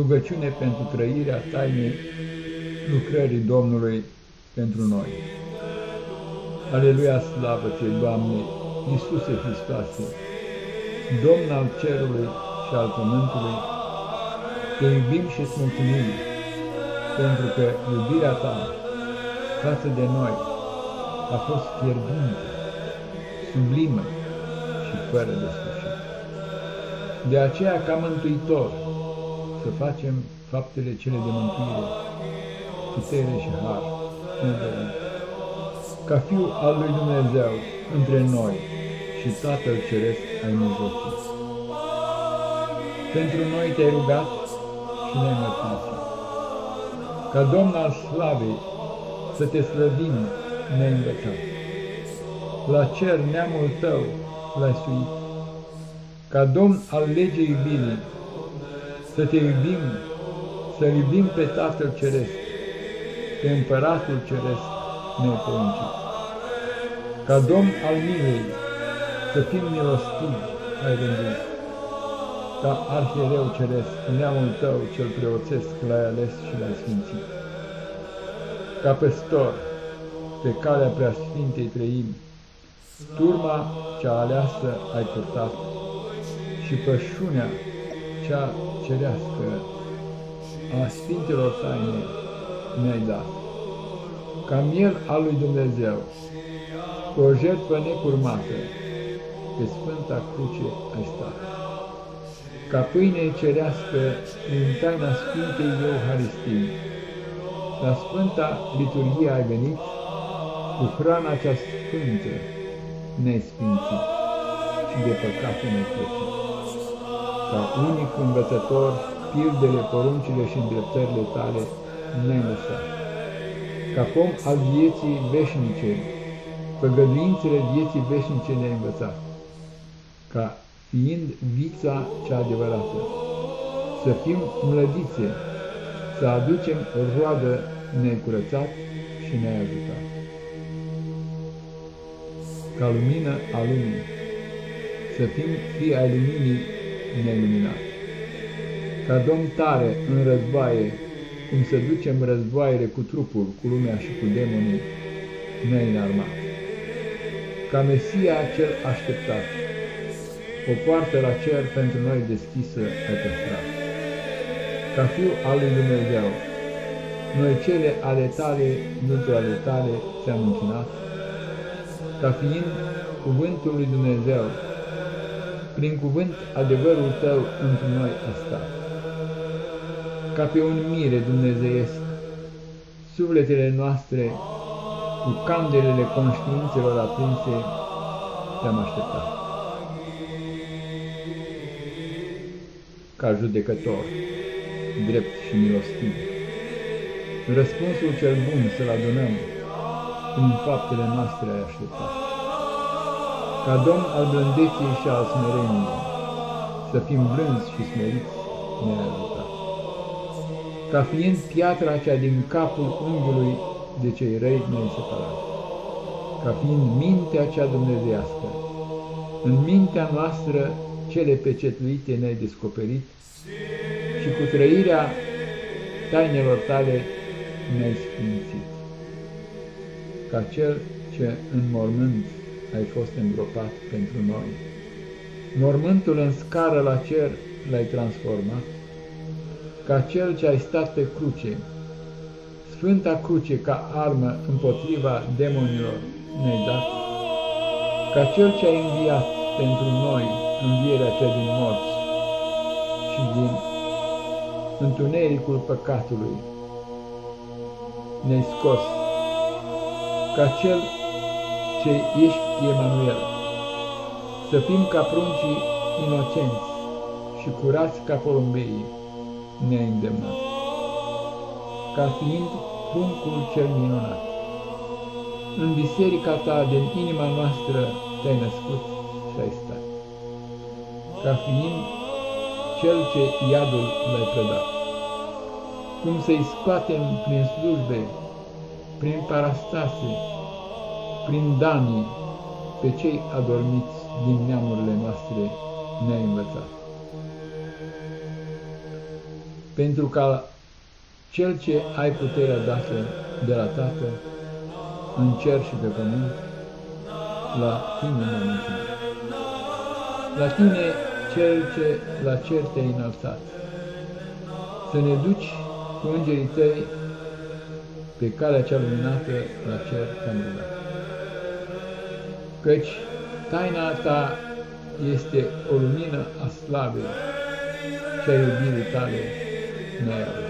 Rugăciune pentru trăirea tainei lucrării Domnului pentru noi. Aleluia, slavă ție, Doamne, Iisuse Hristoase, Domn al cerului și al pământului, te iubim și îți mulțumim, pentru că iubirea ta față de noi a fost fierbinte, sublimă și fără de sfârșit. De aceea, ca mântuitor, să facem faptele cele de mântuire, putere și har, învărat. Ca Fiu al lui Dumnezeu între noi și Tatăl Ceresc ai mijlocit. Pentru noi te-ai rugat și ne-ai mărturisit. Ca Domn al Slavei să te slăvim ne-ai învățat. La cer neamul tău l-ai suit. Ca Domn al legii iubirii să te iubim, să iubim pe Tatăl Ceresc, pe Împăratul Ceresc neporuncit. Ca Domn al milei, să fim milostivi ai rânduit. Ca arhiereu ceresc, neamul tău cel preoțesc l-ai ales și l-ai sfințit. Ca păstor, pe calea preasfintei trăimi, turma cea aleasă ai purtat și pășunea cea cerească a Sfintelor Taine mi-ai dat. Ca miel al lui Dumnezeu, cu o jertfă necurmată, pe Sfânta Cruce ai stat. Ca pâine cerească din taina Sfintei Euharistii, la Sfânta Liturghie ai venit, cu hrana cea sfântă nesfințit și de păcate neplătit ca unic învățător, pildele, poruncile și îndreptările tale ne lăsat. Ca pom al vieții veșnice, făgăduințele vieții veșnice ne-ai învățat. Ca fiind vița cea adevărată, să fim mlădițe, să aducem roadă necurățat și ne-ai ajutat. Ca lumină a lumii, să fim fii ai luminii neluminat. Ca domn tare în războaie, cum să ducem războaiele cu trupul, cu lumea și cu demonii, neînarmat. Ca Mesia cel așteptat, o poartă la cer pentru noi deschisă ai păstrat. Ca fiu al lui Dumnezeu, noi cele ale tale, nu ale tale, ți-am închinat, ca fiind cuvântul lui Dumnezeu, prin cuvânt adevărul tău într noi a stat. Ca pe un mire dumnezeiesc, sufletele noastre cu candelele conștiințelor aprinse te-am așteptat. Ca judecător, drept și milostiv, răspunsul cel bun să-l adunăm, prin faptele noastre ai așteptat ca domn al blândeții și al smereniei, să fim blânzi și smeriți ne-ai ajutat. Ca fiind piatra cea din capul unghiului de cei răi ne-ai separat. Ca fiind mintea cea dumnezeiască, în mintea noastră cele pecetuite ne-ai descoperit și cu trăirea tainelor tale ne-ai sfințit. Ca cel ce în mormânt ai fost îngropat pentru noi. Mormântul în scară la cer l-ai transformat, ca cel ce ai stat pe cruce, Sfânta Cruce ca armă împotriva demonilor ne-ai dat, ca cel ce ai înviat pentru noi învierea cea din morți și din întunericul păcatului ne-ai scos, ca cel ce ești Emanuel, să fim ca pruncii inocenți și curați ca porumbeii, ne îndemnat, ca fiind pruncul cel minunat. În biserica ta, din inima noastră, te-ai născut și ai stat, ca fiind cel ce iadul l-ai predat. Cum să-i scoatem prin slujbe, prin parastase, prin danii, pe cei adormiți din neamurile noastre ne-ai învățat. pentru ca cel ce ai puterea dată de la Tatăl, în cer și pe pământ, la tine mă mulțumesc. La tine, cel ce la cer te-ai înălțat, să ne duci cu îngerii tăi pe calea cea luminată la cer te-am rugat. Căci taina ta este o lumină a slavei și a iubirii tale ne